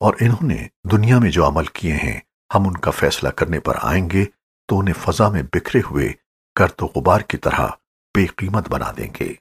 اور انہوں نے دنیا میں جو عمل کیے ہیں، ہم ان کا فیصلہ کرنے پر آئیں گے تو انہیں فضا میں بکھرے ہوئے گرد و غبار کی طرح بے قیمت بنا دیں گے۔